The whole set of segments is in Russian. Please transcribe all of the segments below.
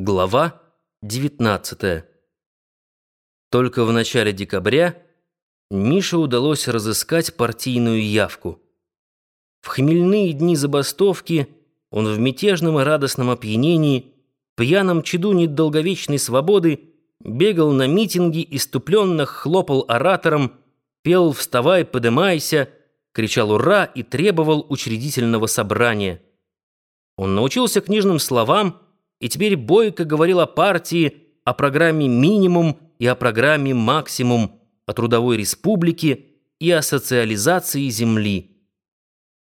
Глава 19 Только в начале декабря Мише удалось разыскать партийную явку. В хмельные дни забастовки он в мятежном и радостном опьянении, пьяном чаду недолговечной свободы, бегал на митинги, иступленно хлопал оратором, пел «Вставай, подымайся», кричал «Ура!» и требовал учредительного собрания. Он научился книжным словам, и теперь бойко говорил о партии, о программе «Минимум» и о программе «Максимум», о трудовой республике и о социализации земли.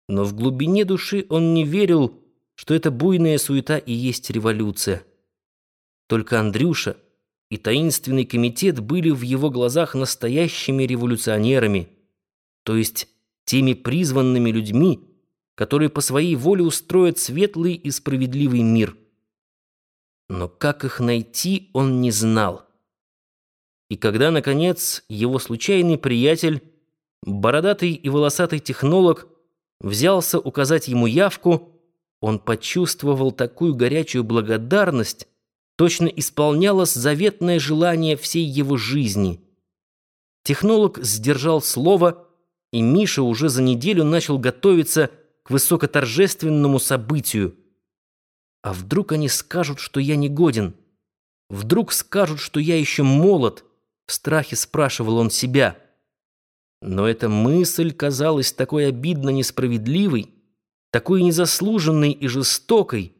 Но в глубине души он не верил, что эта буйная суета и есть революция. Только Андрюша и таинственный комитет были в его глазах настоящими революционерами, то есть теми призванными людьми, которые по своей воле устроят светлый и справедливый мир. Но как их найти, он не знал. И когда, наконец, его случайный приятель, бородатый и волосатый технолог, взялся указать ему явку, он почувствовал такую горячую благодарность, точно исполнялось заветное желание всей его жизни. Технолог сдержал слово, и Миша уже за неделю начал готовиться к высокоторжественному событию — а вдруг они скажут, что я не годен? Вдруг скажут, что я еще молод? В страхе спрашивал он себя. Но эта мысль казалась такой обидно несправедливой, такой незаслуженной и жестокой,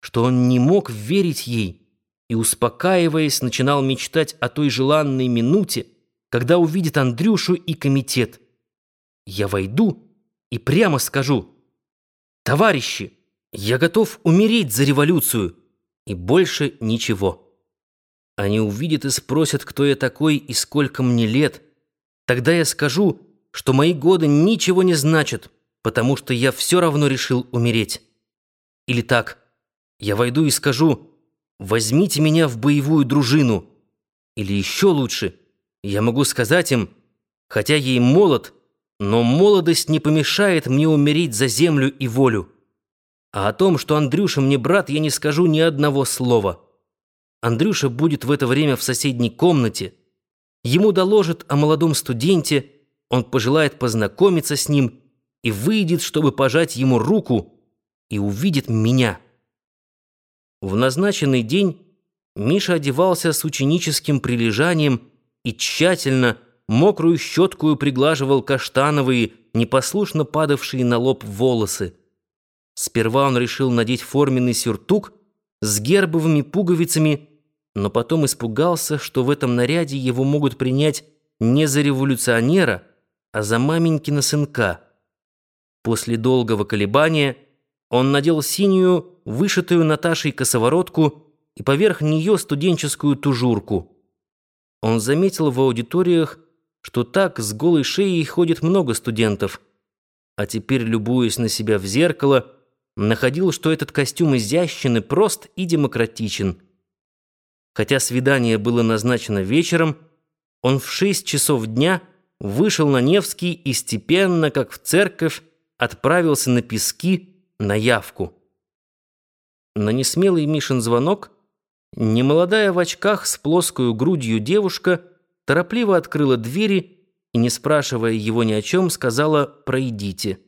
что он не мог верить ей и, успокаиваясь, начинал мечтать о той желанной минуте, когда увидит Андрюшу и комитет. Я войду и прямо скажу, «Товарищи!» Я готов умереть за революцию и больше ничего. Они увидят и спросят, кто я такой и сколько мне лет. Тогда я скажу, что мои годы ничего не значат, потому что я все равно решил умереть. Или так, я войду и скажу, возьмите меня в боевую дружину. Или еще лучше, я могу сказать им, хотя я и молод, но молодость не помешает мне умереть за землю и волю. А о том, что Андрюша мне брат, я не скажу ни одного слова. Андрюша будет в это время в соседней комнате. Ему доложат о молодом студенте, он пожелает познакомиться с ним и выйдет, чтобы пожать ему руку, и увидит меня. В назначенный день Миша одевался с ученическим прилежанием и тщательно мокрую щеткую приглаживал каштановые, непослушно падавшие на лоб волосы. Сперва он решил надеть форменный сюртук с гербовыми пуговицами, но потом испугался, что в этом наряде его могут принять не за революционера, а за маменькина сынка. После долгого колебания он надел синюю, вышитую Наташей косоворотку и поверх нее студенческую тужурку. Он заметил в аудиториях, что так с голой шеей ходит много студентов, а теперь, любуясь на себя в зеркало, находил, что этот костюм изящен и прост и демократичен. Хотя свидание было назначено вечером, он в шесть часов дня вышел на Невский и степенно, как в церковь, отправился на пески на явку. На несмелый Мишин звонок немолодая в очках с плоской грудью девушка торопливо открыла двери и, не спрашивая его ни о чем, сказала «пройдите».